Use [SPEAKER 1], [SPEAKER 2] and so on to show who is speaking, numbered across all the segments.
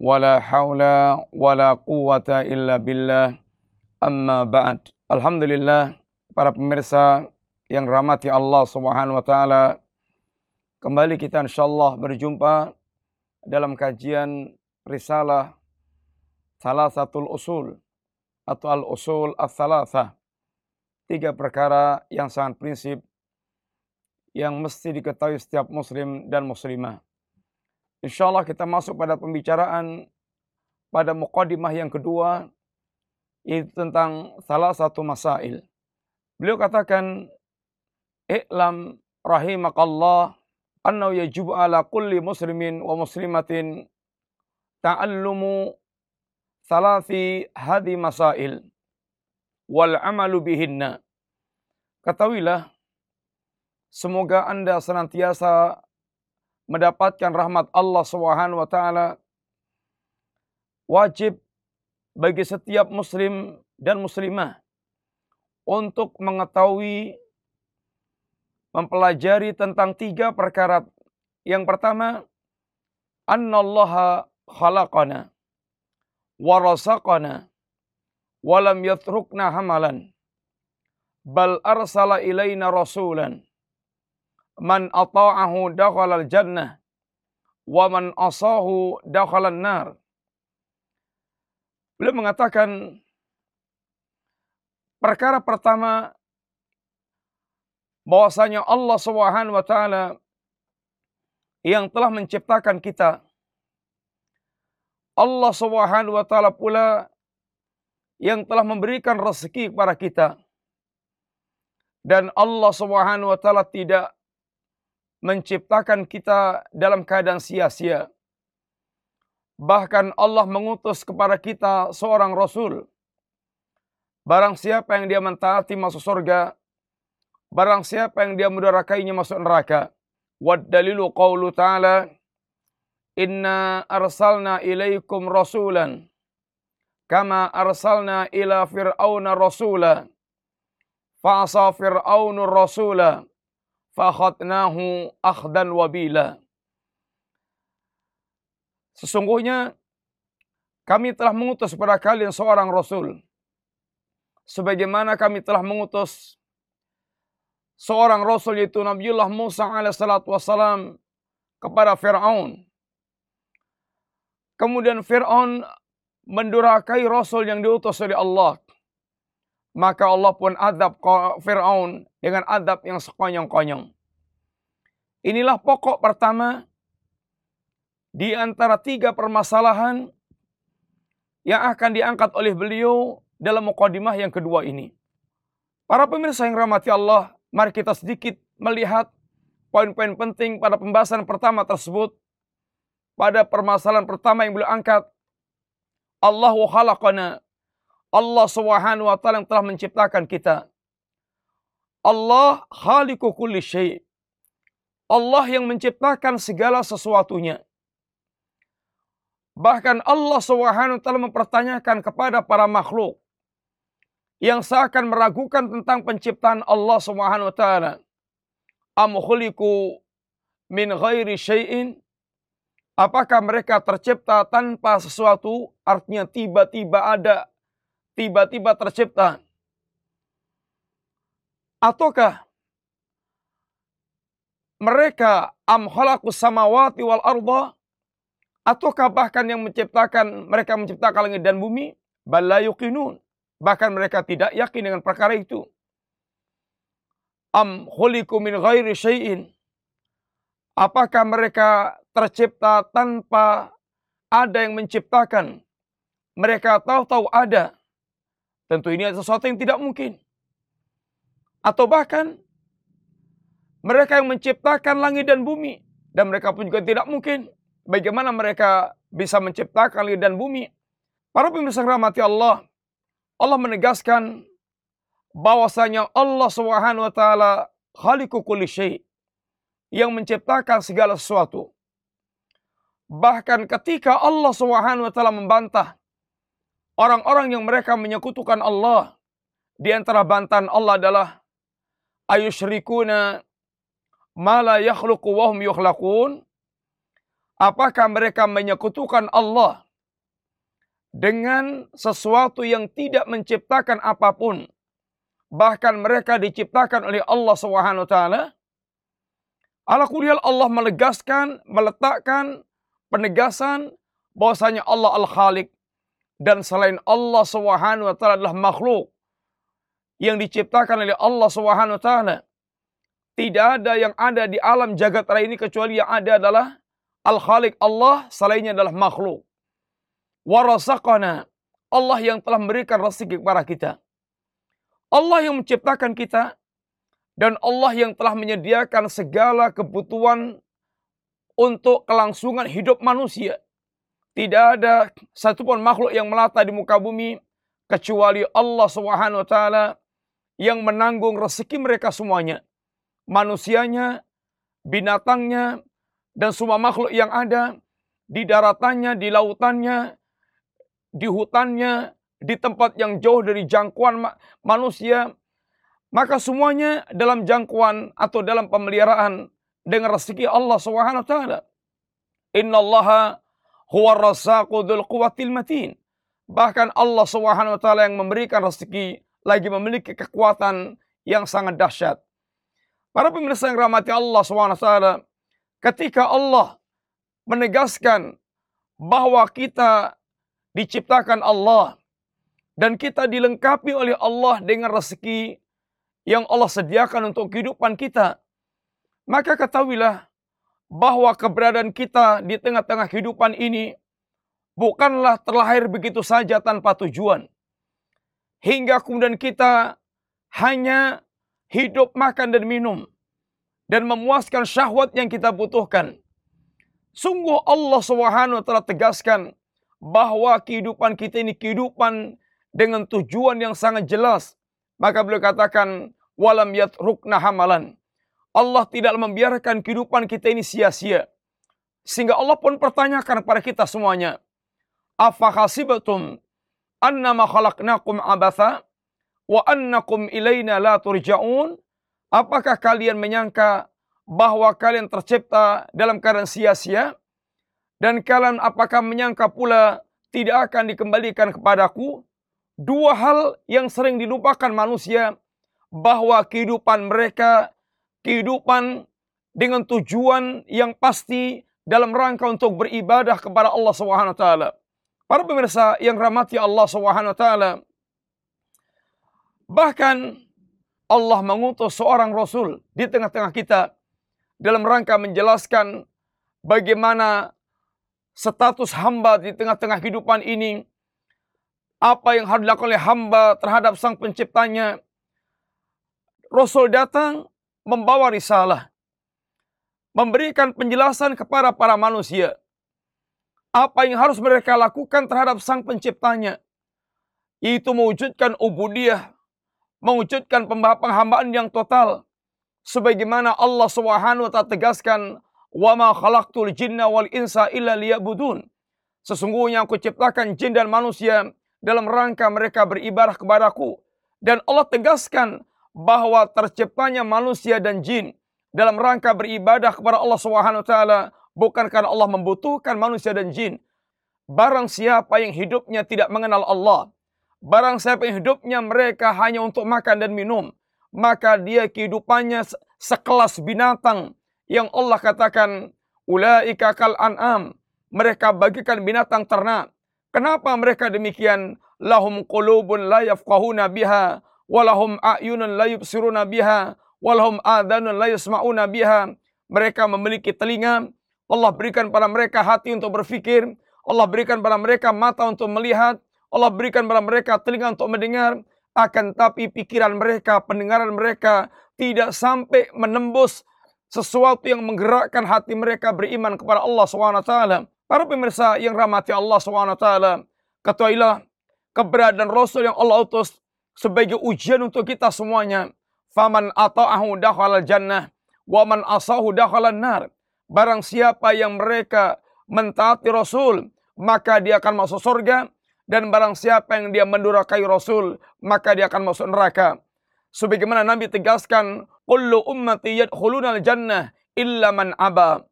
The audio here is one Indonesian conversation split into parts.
[SPEAKER 1] wala haula wala quwata illa billah amma ba'd. Alhamdulillah para pemirsa yang rahmati Allah Subhanahu wa taala. Kembali kita insyaallah berjumpa dalam kajian risalah salah satu usul atau al-usul as-salasah. Tiga perkara yang sangat prinsip yang mesti diketahui setiap muslim dan muslimah. Insya Allah kita masuk pada pembicaraan pada mukadimah yang kedua itu tentang salah satu masail. Beliau katakan, "I'lam rahimakallah annahu yajibu ala kulli muslimin wa muslimatin ta'allumu salasi hadi masail wal amalu bihinna. Ketahuilah, semoga Anda senantiasa mendapatkan rahmat Allah Subhanahu wa taala. Wajib bagi setiap muslim dan muslimah untuk mengetahui mempelajari tentang tiga perkara. Yang pertama, annallaha khalaqana warasaqana walam yatrukna hamalan bal arsala ilaina rasulan man ata'ahu dakhala jannah wa man asahu dakhala nar Beliau mengatakan perkara pertama bahwasanya Allah Subhanahu wa taala yang telah menciptakan kita Allah Subhanahu wa taala pula yang telah memberikan rezeki kepada kita. Dan Allah Subhanahu wa taala tidak menciptakan kita dalam keadaan sia-sia. Bahkan Allah mengutus kepada kita seorang rasul. Barang siapa yang dia mentaati masuk surga, barang siapa yang dia mudarakainya masuk neraka. Wad dalilu qawlu ta'ala Inna arsalna ilaikum rasulan kama arsalna ila fir'auna rasula fa'asa fir'aunu rasula fakhatnahu akhdan wabila Sesungguhnya kami telah mengutus kepada kalian seorang rasul sebagaimana kami telah mengutus seorang rasul yaitu Nabiullah Musa alaihissalatu wassalam kepada Fir'aun Kemudian Fir'aun mendurakai Rasul yang diutus oleh Allah. Maka Allah pun adab Fir'aun dengan adab yang sekonyong-konyong. Inilah pokok pertama di antara tiga permasalahan yang akan diangkat oleh beliau dalam mukadimah yang kedua ini. Para pemirsa yang rahmati Allah, mari kita sedikit melihat poin-poin penting pada pembahasan pertama tersebut pada permasalahan pertama yang beliau angkat. Allah khalaqana. Allah Subhanahu wa taala yang telah menciptakan kita. Allah khaliqu kulli syai. Allah yang menciptakan segala sesuatunya. Bahkan Allah Subhanahu wa taala mempertanyakan kepada para makhluk yang seakan meragukan tentang penciptaan Allah Subhanahu wa taala. Am khuliqu min ghairi syai'in Apakah mereka tercipta tanpa sesuatu? Artinya tiba-tiba ada, tiba-tiba tercipta. Ataukah mereka am khalaqus samawati wal arda ataukah bahkan yang menciptakan mereka menciptakan langit dan bumi yuqinun bahkan mereka tidak yakin dengan perkara itu am khuliqu min ghairi syai'in apakah mereka tercipta tanpa ada yang menciptakan. Mereka tahu-tahu ada. Tentu ini adalah sesuatu yang tidak mungkin. Atau bahkan mereka yang menciptakan langit dan bumi. Dan mereka pun juga tidak mungkin. Bagaimana mereka bisa menciptakan langit dan bumi. Para pemirsa rahmati Allah, Allah menegaskan bahwasanya Allah Subhanahu wa taala khaliqu kulli yang menciptakan segala sesuatu. Bahkan ketika Allah Subhanahu wa taala membantah orang-orang yang mereka menyekutukan Allah, di antara bantahan Allah adalah ayusyrikuna ma la yakhluqu wa hum yukhlaqun. Apakah mereka menyekutukan Allah dengan sesuatu yang tidak menciptakan apa pun? Bahkan mereka diciptakan oleh Allah Subhanahu wa taala. Ala Allah menegaskan, meletakkan penegasan bahwasanya Allah Al-Khaliq dan selain Allah Subhanahu wa taala adalah makhluk yang diciptakan oleh Allah Subhanahu wa taala. Tidak ada yang ada di alam jagat raya ini kecuali yang ada adalah Al-Khaliq Allah, selainnya adalah makhluk. Warasaqana Allah yang telah memberikan rezeki kepada kita. Allah yang menciptakan kita dan Allah yang telah menyediakan segala kebutuhan untuk kelangsungan hidup manusia. Tidak ada satupun makhluk yang melata di muka bumi kecuali Allah Subhanahu wa taala yang menanggung rezeki mereka semuanya. Manusianya, binatangnya, dan semua makhluk yang ada di daratannya, di lautannya, di hutannya, di tempat yang jauh dari jangkauan manusia, maka semuanya dalam jangkauan atau dalam pemeliharaan dengan rezeki Allah Subhanahu wa taala. Innallaha huwa razzaqu dzul quwwatil matin. Bahkan Allah Subhanahu wa taala yang memberikan rezeki lagi memiliki kekuatan yang sangat dahsyat. Para pemirsa yang rahmati Allah Subhanahu wa taala, ketika Allah menegaskan bahwa kita diciptakan Allah dan kita dilengkapi oleh Allah dengan rezeki yang Allah sediakan untuk kehidupan kita maka ketahuilah bahwa keberadaan kita di tengah-tengah kehidupan ini bukanlah terlahir begitu saja tanpa tujuan. Hingga kemudian kita hanya hidup, makan, dan minum. Dan memuaskan syahwat yang kita butuhkan. Sungguh Allah SWT telah tegaskan bahwa kehidupan kita ini kehidupan dengan tujuan yang sangat jelas. Maka beliau katakan, walam yatrukna hamalan. Allah tidak membiarkan kehidupan kita ini sia-sia. Sehingga Allah pun pertanyakan kepada kita semuanya. Afa khasibatum annama khalaqnakum abatha wa annakum ilaina la turja'un? Apakah kalian menyangka bahwa kalian tercipta dalam keadaan sia-sia? Dan kalian apakah menyangka pula tidak akan dikembalikan kepadaku? Dua hal yang sering dilupakan manusia bahwa kehidupan mereka kehidupan dengan tujuan yang pasti dalam rangka untuk beribadah kepada Allah Subhanahu taala. Para pemirsa yang rahmati Allah Subhanahu taala, bahkan Allah mengutus seorang rasul di tengah-tengah kita dalam rangka menjelaskan bagaimana status hamba di tengah-tengah kehidupan ini, apa yang harus dilakukan oleh hamba terhadap sang penciptanya. Rasul datang membawa risalah. Memberikan penjelasan kepada para manusia. Apa yang harus mereka lakukan terhadap sang penciptanya. Itu mewujudkan ubudiyah. Mewujudkan penghambaan yang total. Sebagaimana Allah SWT tegaskan. Wa ma khalaqtul jinna wal insa illa liyabudun. Sesungguhnya aku ciptakan jin dan manusia dalam rangka mereka beribadah kepadaku. Dan Allah tegaskan bahwa terciptanya manusia dan jin dalam rangka beribadah kepada Allah Subhanahu wa taala bukan karena Allah membutuhkan manusia dan jin. Barang siapa yang hidupnya tidak mengenal Allah, barang siapa yang hidupnya mereka hanya untuk makan dan minum, maka dia kehidupannya sekelas binatang yang Allah katakan ulaika kal an'am. Mereka bagikan binatang ternak. Kenapa mereka demikian? Lahum qulubun la yafqahuna biha walahum a'yunun la yubsiruna biha walahum adhanun la yasma'una biha mereka memiliki telinga Allah berikan pada mereka hati untuk berfikir Allah berikan pada mereka mata untuk melihat Allah berikan pada mereka telinga untuk mendengar akan tapi pikiran mereka pendengaran mereka tidak sampai menembus sesuatu yang menggerakkan hati mereka beriman kepada Allah SWT. Para pemirsa yang rahmati Allah SWT. Ketahuilah keberadaan Rasul yang Allah utus sebagai ujian untuk kita semuanya. Faman ata'ahu dakhala jannah wa man asahu dakhala nar. Barang siapa yang mereka mentaati Rasul, maka dia akan masuk surga. Dan barang siapa yang dia mendurakai Rasul, maka dia akan masuk neraka. Sebagaimana Nabi tegaskan, Kullu ummati yadkhulunal jannah illa man aba.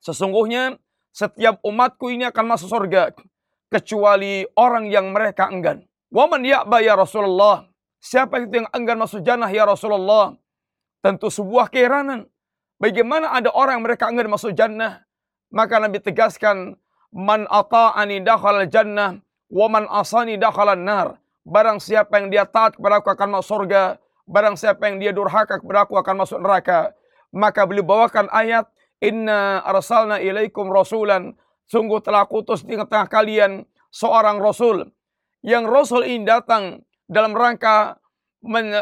[SPEAKER 1] Sesungguhnya setiap umatku ini akan masuk surga kecuali orang yang mereka enggan. Waman ya'ba ya Rasulullah. Siapa itu yang enggan masuk jannah ya Rasulullah? Tentu sebuah keheranan. Bagaimana ada orang yang mereka enggan masuk jannah? Maka Nabi tegaskan, Man ata'ani dakhala jannah, wa man asani dakhala nar. Barang siapa yang dia taat kepada aku akan masuk surga. Barang siapa yang dia durhaka kepada aku akan masuk neraka. Maka beliau bawakan ayat, Inna arsalna ilaikum rasulan. Sungguh telah kutus di tengah kalian seorang rasul. Yang rasul ini datang dalam rangka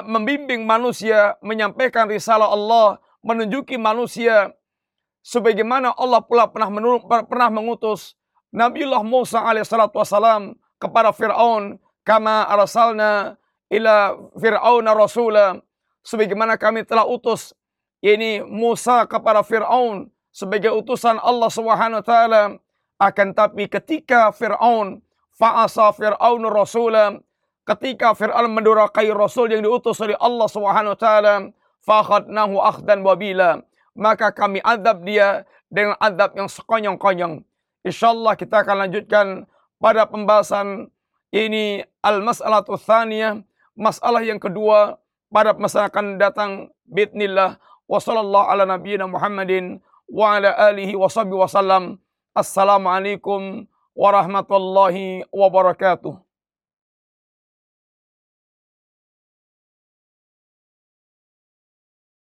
[SPEAKER 1] membimbing manusia, menyampaikan risalah Allah, menunjuki manusia sebagaimana Allah pula pernah menurut, pernah mengutus Nabiullah Musa alaihissalatu wassalam kepada Fir'aun kama arsalna ila Fir'aun rasula sebagaimana kami telah utus ini Musa kepada Fir'aun sebagai utusan Allah Subhanahu wa taala. Akan tapi ketika Fir'aun fa'asa Fir'aun rasula. Ketika Fir'aun mendurakai rasul yang diutus oleh Allah Subhanahu wa taala fakhadnahu akhdan wabila maka kami adab dia dengan adab yang sekonyong-konyong. Insyaallah kita akan lanjutkan pada pembahasan ini al-mas'alatu tsaniyah masalah yang kedua pada masa akan datang bismillah wa sallallahu ala nabiyyina Muhammadin wa ala alihi wa sahbihi wasallam assalamualaikum warahmatullahi wabarakatuh